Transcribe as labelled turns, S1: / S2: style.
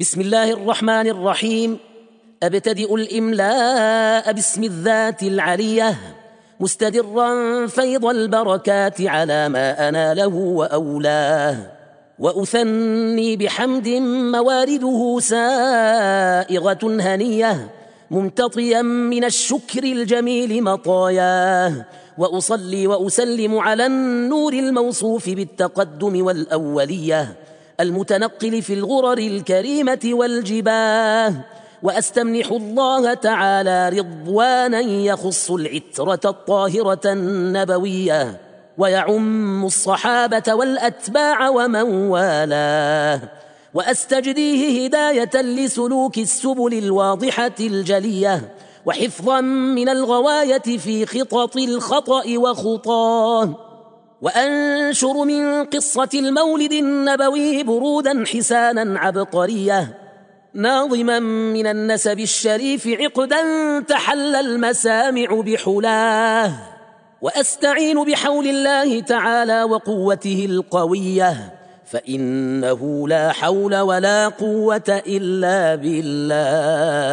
S1: بسم الله الرحمن الرحيم. أبتدئ الإملاء باسم الذات العلية مستدرا فيض البركات على ما أنا له وأولاه. وأثني بحمد موارده سائغة هنية ممتطيا من الشكر الجميل مطاياه. وأصلي وأسلم على النور الموصوف بالتقدم والأولية. المتنقل في الغرر الكريمة والجباه وأستمنح الله تعالى رضوانا يخص العترة الطاهرة النبوية ويعم الصحابة والأتباع ومن والاه وأستجديه هداية لسلوك السبل الواضحة الجلية وحفظا من الغواية في خطط الخطأ وخطاه. وأنشر من قصة المولد النبوي برودا حسانا عبقرية ناظما من النسب الشريف عقدا تحل المسامع بحلاه وأستعين بحول الله تعالى وقوته القوية فإنه لا حول ولا قوة إلا بالله.